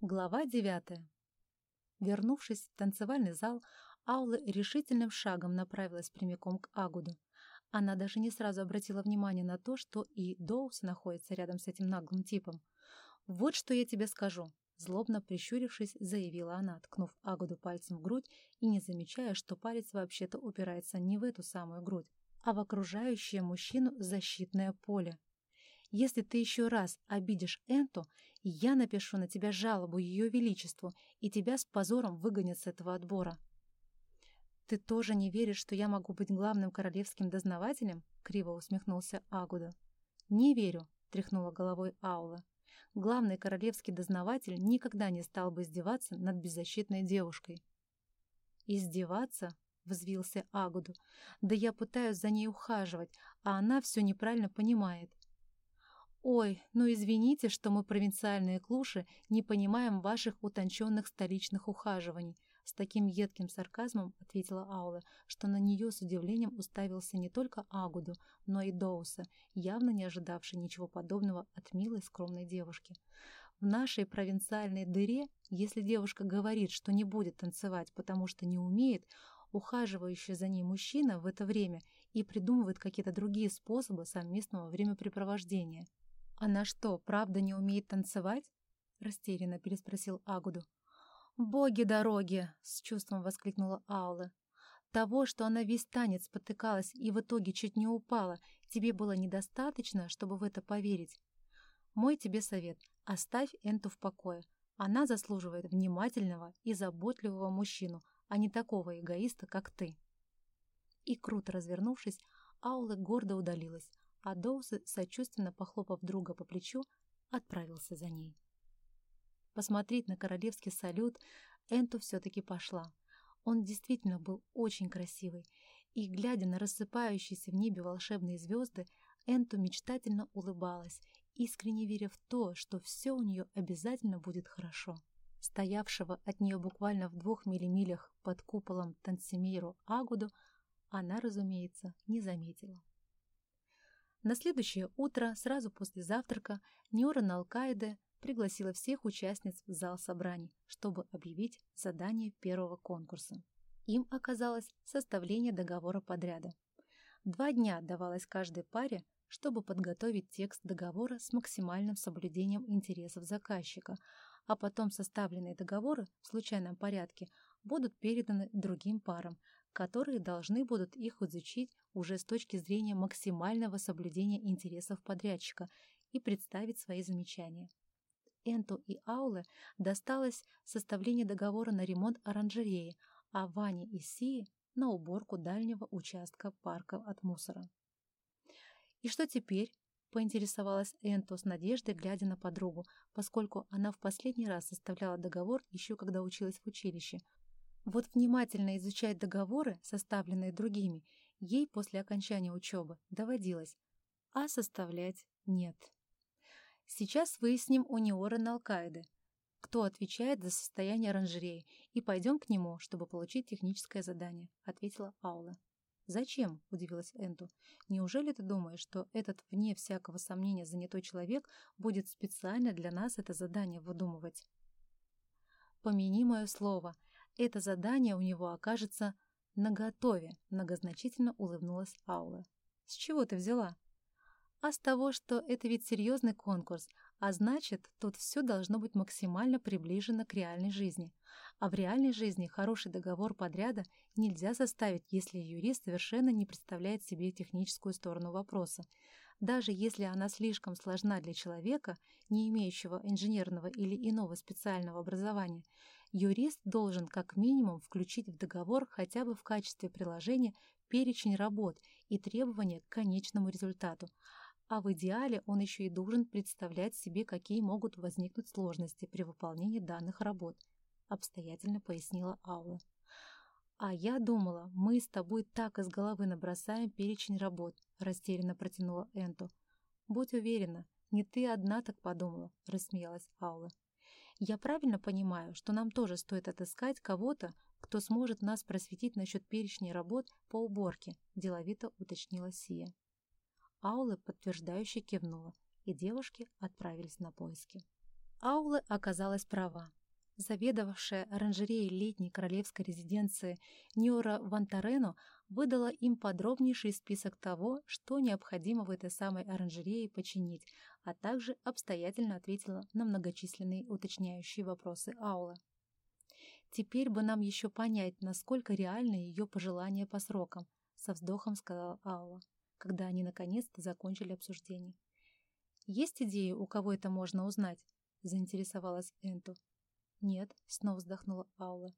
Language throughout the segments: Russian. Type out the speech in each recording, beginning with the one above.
Глава девятая. Вернувшись в танцевальный зал, Аула решительным шагом направилась прямиком к Агуду. Она даже не сразу обратила внимание на то, что и Доус находится рядом с этим наглым типом. «Вот что я тебе скажу», — злобно прищурившись, заявила она, ткнув Агуду пальцем в грудь и не замечая, что палец вообще-то упирается не в эту самую грудь, а в окружающее мужчину защитное поле. Если ты еще раз обидишь Энту, я напишу на тебя жалобу Ее Величеству, и тебя с позором выгонят с этого отбора». «Ты тоже не веришь, что я могу быть главным королевским дознавателем?» — криво усмехнулся Агуда. «Не верю», — тряхнула головой Аула. «Главный королевский дознаватель никогда не стал бы издеваться над беззащитной девушкой». «Издеваться?» — взвился Агуду. «Да я пытаюсь за ней ухаживать, а она все неправильно понимает. «Ой, ну извините, что мы, провинциальные клуши, не понимаем ваших утонченных столичных ухаживаний», с таким едким сарказмом ответила Аула, что на нее с удивлением уставился не только Агуду, но и Доуса, явно не ожидавший ничего подобного от милой скромной девушки. В нашей провинциальной дыре, если девушка говорит, что не будет танцевать, потому что не умеет, ухаживающий за ней мужчина в это время и придумывает какие-то другие способы совместного времяпрепровождения. «Она что, правда не умеет танцевать?» — растерянно переспросил Агуду. «Боги дороги!» — с чувством воскликнула Аула. «Того, что она весь танец спотыкалась и в итоге чуть не упала, тебе было недостаточно, чтобы в это поверить? Мой тебе совет — оставь Энту в покое. Она заслуживает внимательного и заботливого мужчину, а не такого эгоиста, как ты». И, круто развернувшись, Аула гордо удалилась, а Доусы, сочувственно похлопав друга по плечу, отправился за ней. Посмотреть на королевский салют Энту все-таки пошла. Он действительно был очень красивый, и, глядя на рассыпающиеся в небе волшебные звезды, Энту мечтательно улыбалась, искренне веря в то, что все у нее обязательно будет хорошо. Стоявшего от нее буквально в двух милlimилях под куполом Тансимиру Агуду она, разумеется, не заметила. На следующее утро, сразу после завтрака, Ниора Налкаиде пригласила всех участниц в зал собраний, чтобы объявить задание первого конкурса. Им оказалось составление договора подряда. Два дня давалось каждой паре, чтобы подготовить текст договора с максимальным соблюдением интересов заказчика, а потом составленные договоры в случайном порядке будут переданы другим парам, которые должны будут их изучить уже с точки зрения максимального соблюдения интересов подрядчика и представить свои замечания. Энту и Ауле досталось составление договора на ремонт оранжереи, а Ване и Сии — на уборку дальнего участка парка от мусора. «И что теперь?» — поинтересовалась Энту с надеждой, глядя на подругу, поскольку она в последний раз составляла договор еще когда училась в училище, вот внимательно изучать договоры, составленные другими, ей после окончания учебы доводилось, а составлять нет. Сейчас выясним у Неора Налкаиды, кто отвечает за состояние оранжереи, и пойдем к нему, чтобы получить техническое задание», — ответила Аула. «Зачем?» — удивилась Энту. «Неужели ты думаешь, что этот, вне всякого сомнения, занятой человек будет специально для нас это задание выдумывать?» «Помяни мое слово. Это задание у него окажется наготове, многозначительно улыбнулась Аула. С чего ты взяла? А с того, что это ведь серьезный конкурс, а значит, тут все должно быть максимально приближено к реальной жизни. А в реальной жизни хороший договор подряда нельзя составить, если юрист совершенно не представляет себе техническую сторону вопроса. Даже если она слишком сложна для человека, не имеющего инженерного или иного специального образования, юрист должен как минимум включить в договор хотя бы в качестве приложения перечень работ и требования к конечному результату, а в идеале он еще и должен представлять себе, какие могут возникнуть сложности при выполнении данных работ, обстоятельно пояснила Аула. «А я думала, мы с тобой так из головы набросаем перечень работ», — растерянно протянула Энту. «Будь уверена, не ты одна так подумала», — рассмеялась Аула. Я правильно понимаю, что нам тоже стоит отыскать кого-то, кто сможет нас просветить насчет перечней работ по уборке, деловито уточнила Сия. Аула подтверждающе кивнула, и девушки отправились на поиски. Аула оказалась права. Заведовавшая оранжереей летней королевской резиденции Ниора Вантарено выдала им подробнейший список того, что необходимо в этой самой оранжерее починить, а также обстоятельно ответила на многочисленные уточняющие вопросы Аула. «Теперь бы нам еще понять, насколько реальны ее пожелания по срокам», со вздохом сказала Аула, когда они наконец-то закончили обсуждение. «Есть идеи, у кого это можно узнать?» — заинтересовалась Энту. «Нет», — снова вздохнула Аула.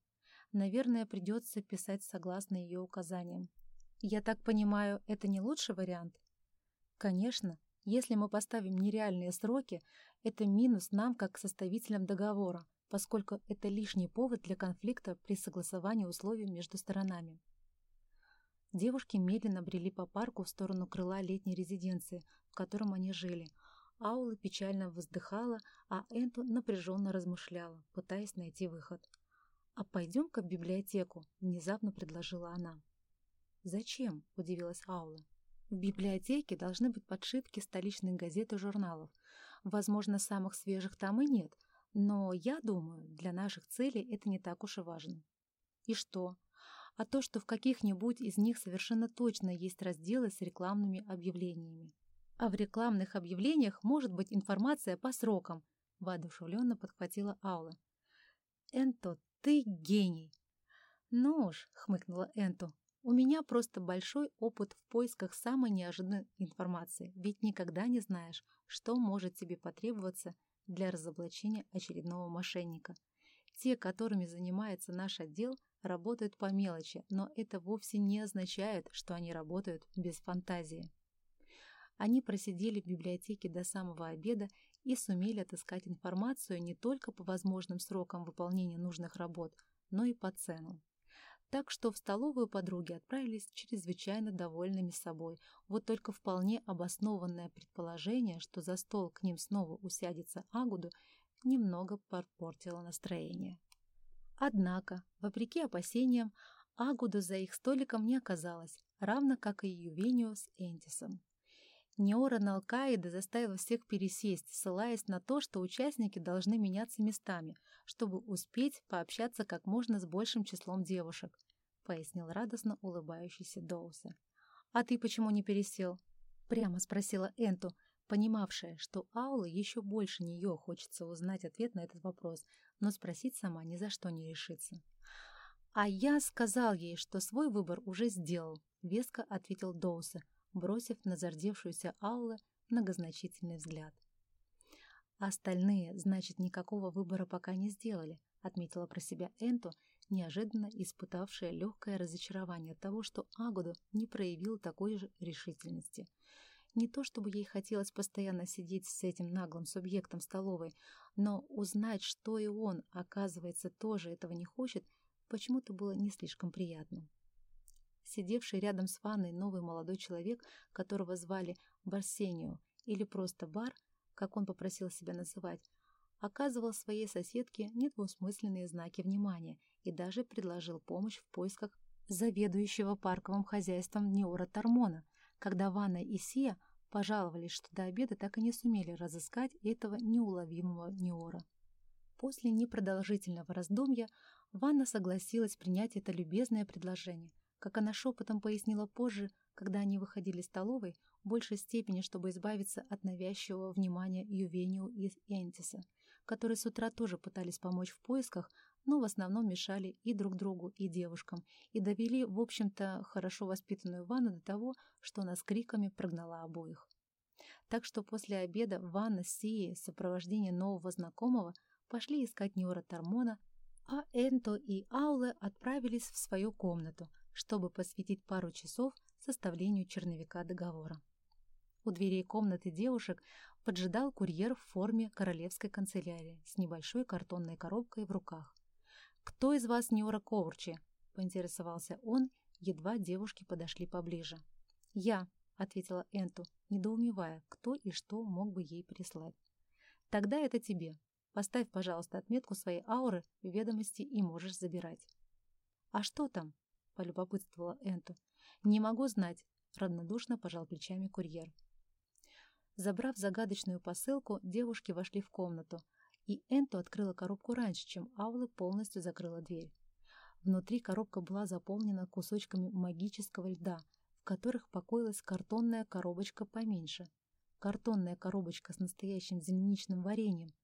«Наверное, придется писать согласно ее указаниям. Я так понимаю, это не лучший вариант?» «Конечно. Если мы поставим нереальные сроки, это минус нам как составителям договора, поскольку это лишний повод для конфликта при согласовании условий между сторонами. Девушки медленно брели по парку в сторону крыла летней резиденции, в котором они жили. Аула печально вздыхала, а Энту напряженно размышляла, пытаясь найти выход. «А пойдем-ка в библиотеку», — внезапно предложила она. «Зачем?» — удивилась Аула. «В библиотеке должны быть подшивки столичных газет и журналов. Возможно, самых свежих там и нет, но я думаю, для наших целей это не так уж и важно. И что? А то, что в каких-нибудь из них совершенно точно есть разделы с рекламными объявлениями. А в рекламных объявлениях может быть информация по срокам, воодушевленно подхватила Аула. Энто, ты гений! Ну уж, хмыкнула Энто, у меня просто большой опыт в поисках самой неожиданной информации, ведь никогда не знаешь, что может тебе потребоваться для разоблачения очередного мошенника. Те, которыми занимается наш отдел, работают по мелочи, но это вовсе не означает, что они работают без фантазии. Они просидели в библиотеке до самого обеда и сумели отыскать информацию не только по возможным срокам выполнения нужных работ, но и по ценам. Так что в столовую подруги отправились чрезвычайно довольными собой. Вот только вполне обоснованное предположение, что за стол к ним снова усядется Агуду, немного подпортило настроение. Однако, вопреки опасениям, Агуда за их столиком не оказалась, равно как и Ювенио с Энтисом. Неора Налкаида заставила всех пересесть, ссылаясь на то, что участники должны меняться местами, чтобы успеть пообщаться как можно с большим числом девушек, пояснил радостно улыбающийся Доуса. «А ты почему не пересел?» Прямо спросила Энту, понимавшая, что Аула еще больше нее хочется узнать ответ на этот вопрос, но спросить сама ни за что не решится. «А я сказал ей, что свой выбор уже сделал», — веско ответил Доуса, бросив на зардевшуюся Аулы многозначительный взгляд. «Остальные, значит, никакого выбора пока не сделали», — отметила про себя Энту, неожиданно испытавшая легкое разочарование от того, что Агуду не проявил такой же решительности. Не то чтобы ей хотелось постоянно сидеть с этим наглым субъектом столовой, но узнать, что и он, оказывается, тоже этого не хочет, почему-то было не слишком приятно. Сидевший рядом с ванной новый молодой человек, которого звали Барсенио или просто Бар, как он попросил себя называть, оказывал своей соседке недвусмысленные знаки внимания и даже предложил помощь в поисках заведующего парковым хозяйством Неора Тормона, когда Ванна и Сия пожаловались, что до обеда так и не сумели разыскать этого неуловимого Неора. После непродолжительного раздумья Ванна согласилась принять это любезное предложение, как она шепотом пояснила позже, когда они выходили из столовой, в большей степени, чтобы избавиться от навязчивого внимания Ювениу и Энтиса, которые с утра тоже пытались помочь в поисках, но в основном мешали и друг другу, и девушкам, и довели, в общем-то, хорошо воспитанную Ванну до того, что она с криками прогнала обоих. Так что после обеда Ванна с Сией в сопровождении нового знакомого пошли искать Ньора Тормона, а Энто и Ауле отправились в свою комнату – чтобы посвятить пару часов составлению черновика договора. У дверей комнаты девушек поджидал курьер в форме королевской канцелярии с небольшой картонной коробкой в руках. «Кто из вас Неора Коурчи?» — поинтересовался он, едва девушки подошли поближе. «Я», — ответила Энту, недоумевая, кто и что мог бы ей прислать. «Тогда это тебе. Поставь, пожалуйста, отметку своей ауры в ведомости и можешь забирать». «А что там?» — полюбопытствовала Энту. «Не могу знать», — равнодушно пожал плечами курьер. Забрав загадочную посылку, девушки вошли в комнату, и Энту открыла коробку раньше, чем Аула полностью закрыла дверь. Внутри коробка была заполнена кусочками магического льда, в которых покоилась картонная коробочка поменьше. Картонная коробочка с настоящим земляничным вареньем,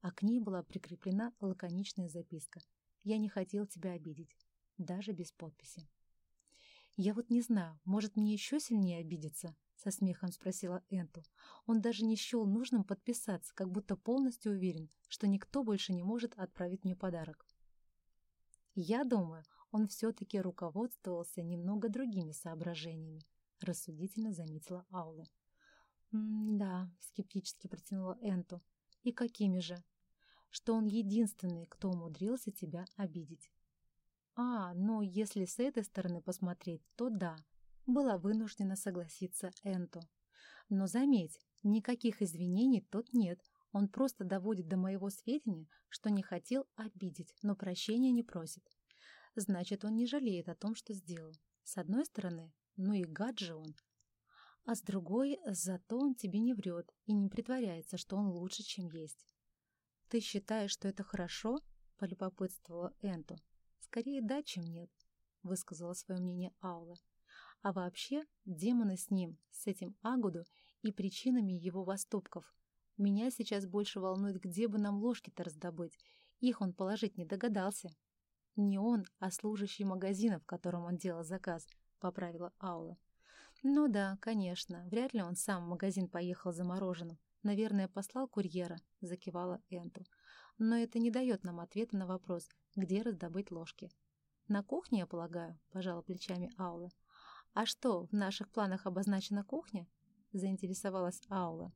а к ней была прикреплена лаконичная записка «Я не хотел тебя обидеть», даже без подписи. «Я вот не знаю, может мне еще сильнее обидеться?» — со смехом спросила Энту. Он даже не счел нужным подписаться, как будто полностью уверен, что никто больше не может отправить мне подарок. Я думаю, он все-таки руководствовался немного другими соображениями, рассудительно заметила Аула. «Да», — скептически протянула Энту. «И какими же?» «Что он единственный, кто умудрился тебя обидеть». «А, ну, если с этой стороны посмотреть, то да», — была вынуждена согласиться Энту. «Но заметь, никаких извинений тут нет, он просто доводит до моего сведения, что не хотел обидеть, но прощения не просит. Значит, он не жалеет о том, что сделал. С одной стороны, ну и гад же он. А с другой, зато он тебе не врет и не притворяется, что он лучше, чем есть. «Ты считаешь, что это хорошо?» — полюбопытствовала Энту. «Скорее да, чем нет», — высказала свое мнение Аула. «А вообще, демоны с ним, с этим Агуду и причинами его воступков меня сейчас больше волнует, где бы нам ложки-то раздобыть. Их он положить не догадался. Не он, а служащий магазина, в котором он делал заказ, поправила Аула. Ну да, конечно, вряд ли он сам в магазин поехал за мороженым. Наверное, послал курьера, закивала Энту. Но это не дает нам ответа на вопрос, где раздобыть ложки. На кухне, я полагаю, пожала плечами Аула. А что, в наших планах обозначена кухня? Заинтересовалась Аула.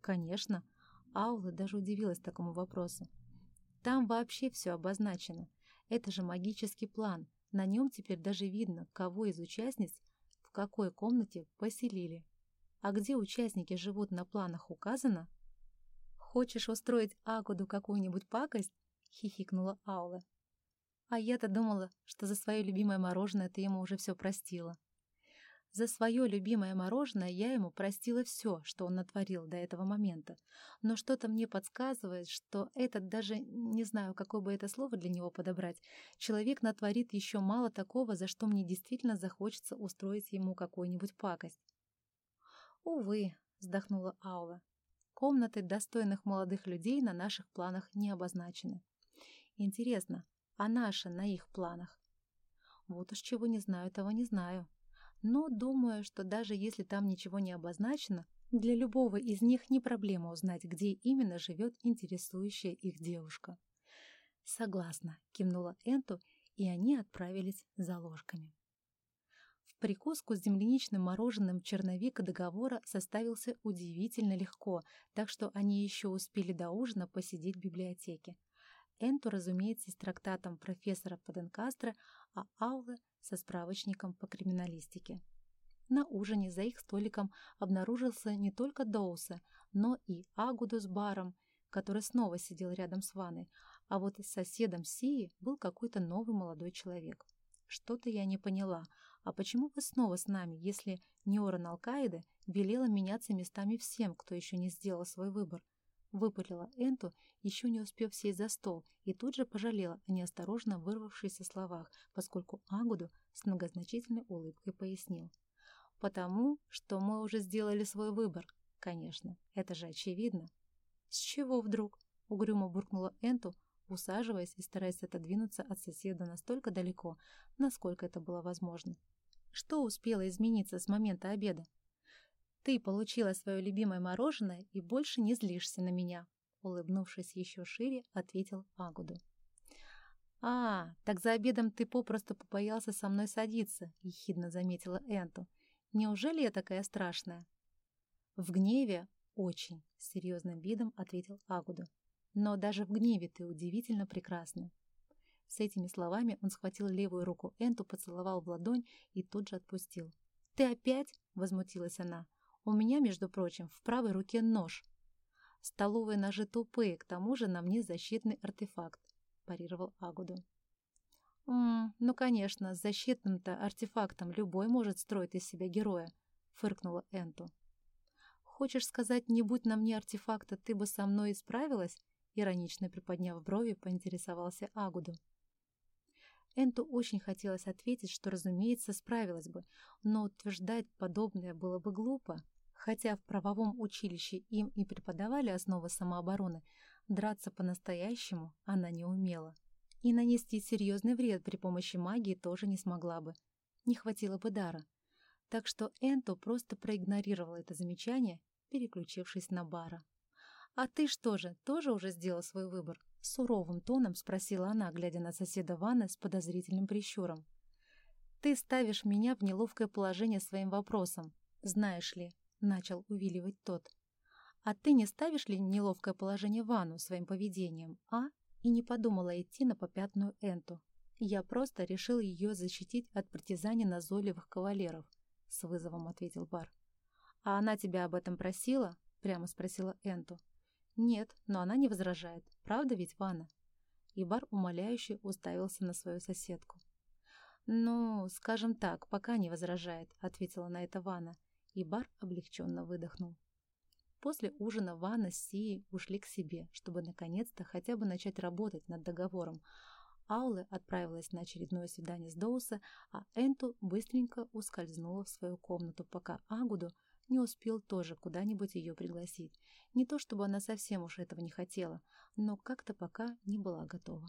Конечно. Аула даже удивилась такому вопросу. Там вообще все обозначено. Это же магический план. На нем теперь даже видно, кого из участниц в какой комнате поселили. А где участники живут на планах указано? «Хочешь устроить Агуду какую-нибудь пакость?» — хихикнула Аула. «А я-то думала, что за свое любимое мороженое ты ему уже все простила». За свое любимое мороженое я ему простила все, что он натворил до этого момента. Но что-то мне подсказывает, что этот даже, не знаю, какое бы это слово для него подобрать, человек натворит еще мало такого, за что мне действительно захочется устроить ему какую-нибудь пакость. «Увы», — вздохнула Аула, — «комнаты достойных молодых людей на наших планах не обозначены. Интересно, а наши на их планах? Вот уж чего не знаю, того не знаю». Но думаю, что даже если там ничего не обозначено, для любого из них не проблема узнать, где именно живет интересующая их девушка. «Согласна», — кивнула Энту, и они отправились за ложками. В прикуску с земляничным мороженым черновик договора составился удивительно легко, так что они еще успели до ужина посидеть в библиотеке. Энту, разумеется, с трактатом профессора Паденкастра, а Аулы со справочником по криминалистике. На ужине за их столиком обнаружился не только Доуса, но и Агуду с баром, который снова сидел рядом с Ваной, а вот с соседом Сии был какой-то новый молодой человек. Что-то я не поняла. А почему вы снова с нами, если Неоран Алкаида велела меняться местами всем, кто еще не сделал свой выбор? Выпалила Энту, еще не успев сесть за стол, и тут же пожалела о неосторожно вырвавшихся словах, поскольку Агуду с многозначительной улыбкой пояснил. «Потому, что мы уже сделали свой выбор. Конечно, это же очевидно». «С чего вдруг?» — угрюмо буркнула Энту, усаживаясь и стараясь отодвинуться от соседа настолько далеко, насколько это было возможно. Что успело измениться с момента обеда? Ты получила свое любимое мороженое и больше не злишься на меня», улыбнувшись еще шире, ответил Агуду. «А, так за обедом ты попросту побоялся со мной садиться», — ехидно заметила Энту. «Неужели я такая страшная?» «В гневе очень», — серьезным видом ответил Агуду. «Но даже в гневе ты удивительно прекрасна». С этими словами он схватил левую руку Энту, поцеловал в ладонь и тут же отпустил. «Ты опять?» — возмутилась она. У меня, между прочим, в правой руке нож. Столовые ножи тупые, к тому же на мне защитный артефакт, парировал Агуду. «М ну, конечно, с защитным-то артефактом любой может строить из себя героя», — фыркнула Энту. «Хочешь сказать, не будь на мне артефакта, ты бы со мной справилась?» Иронично приподняв брови, поинтересовался Агуду. Энту очень хотелось ответить, что, разумеется, справилась бы, но утверждать подобное было бы глупо. Хотя в правовом училище им и преподавали основы самообороны, драться по-настоящему она не умела. И нанести серьезный вред при помощи магии тоже не смогла бы. Не хватило бы дара. Так что Энту просто проигнорировала это замечание, переключившись на Бара. «А ты что же, тоже уже сделал свой выбор?» Суровым тоном спросила она, глядя на соседа Ванны с подозрительным прищуром. «Ты ставишь меня в неловкое положение своим вопросом. Знаешь ли, начал увиливать тот. «А ты не ставишь ли неловкое положение Ванну своим поведением, а?» И не подумала идти на попятную Энту. Я просто решил ее защитить от притязаний назойливых кавалеров, — с вызовом ответил Бар. «А она тебя об этом просила?» — прямо спросила Энту. «Нет, но она не возражает. Правда ведь, Ванна?» И Бар умоляюще уставился на свою соседку. «Ну, скажем так, пока не возражает», — ответила на это Ванна и Бар облегченно выдохнул. После ужина Ванна с Сией ушли к себе, чтобы наконец-то хотя бы начать работать над договором. Ауле отправилась на очередное свидание с Доуса, а Энту быстренько ускользнула в свою комнату, пока Агуду не успел тоже куда-нибудь ее пригласить. Не то чтобы она совсем уж этого не хотела, но как-то пока не была готова.